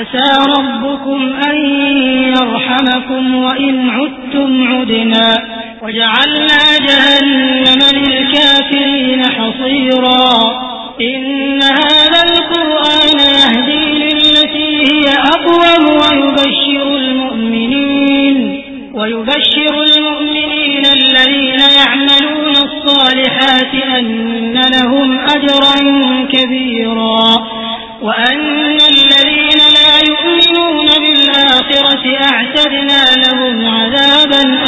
عسى ربكم أن يرحمكم وإن عدتم عدنا وجعلنا جهنم للكافرين حصيرا إن هذا القرآن يهدي للتي هي أقوم ويبشر المؤمنين ويبشر المؤمنين الذين يعملون الصالحات أن لهم أجرا كبيرا وأن